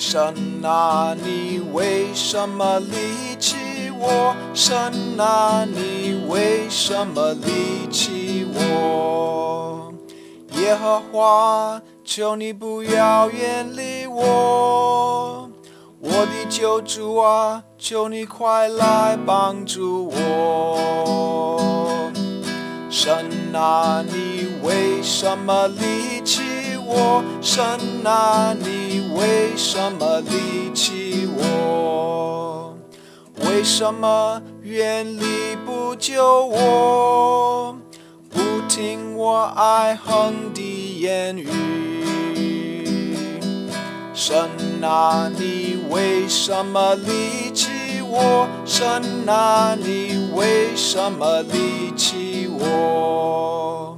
神啊，你为什么离弃我？神啊，你为什么离弃我？耶和华，求你不要远离我，我的救主啊，求你快来帮助我。神啊，你为什么离弃我？神啊，你为什么离弃我？为什么远离不救我？不听我？爱恨的言语。神啊，你为什么离弃我？神啊，你为什么离弃我？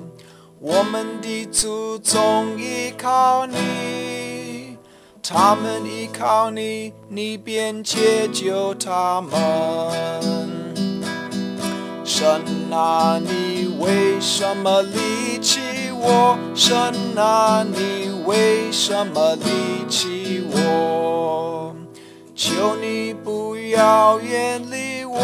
我们的祖宗依靠你，他们依靠你，你便解救他们。神啊，你为什么离弃我？神啊，你为什么离弃我？求你不要远离我，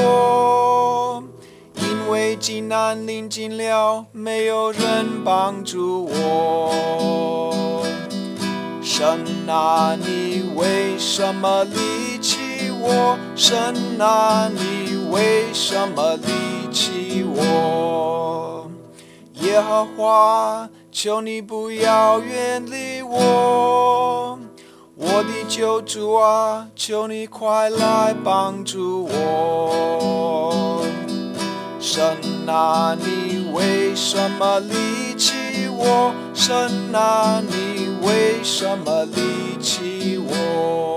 为济难临近了，没有人帮助我。神啊，你为什么离弃我？神啊，你为什么离弃我？耶和华，求你不要远离我，我的救主啊，求你快来帮助我。神啊，你为什么离弃我？神啊，你为什么离弃我？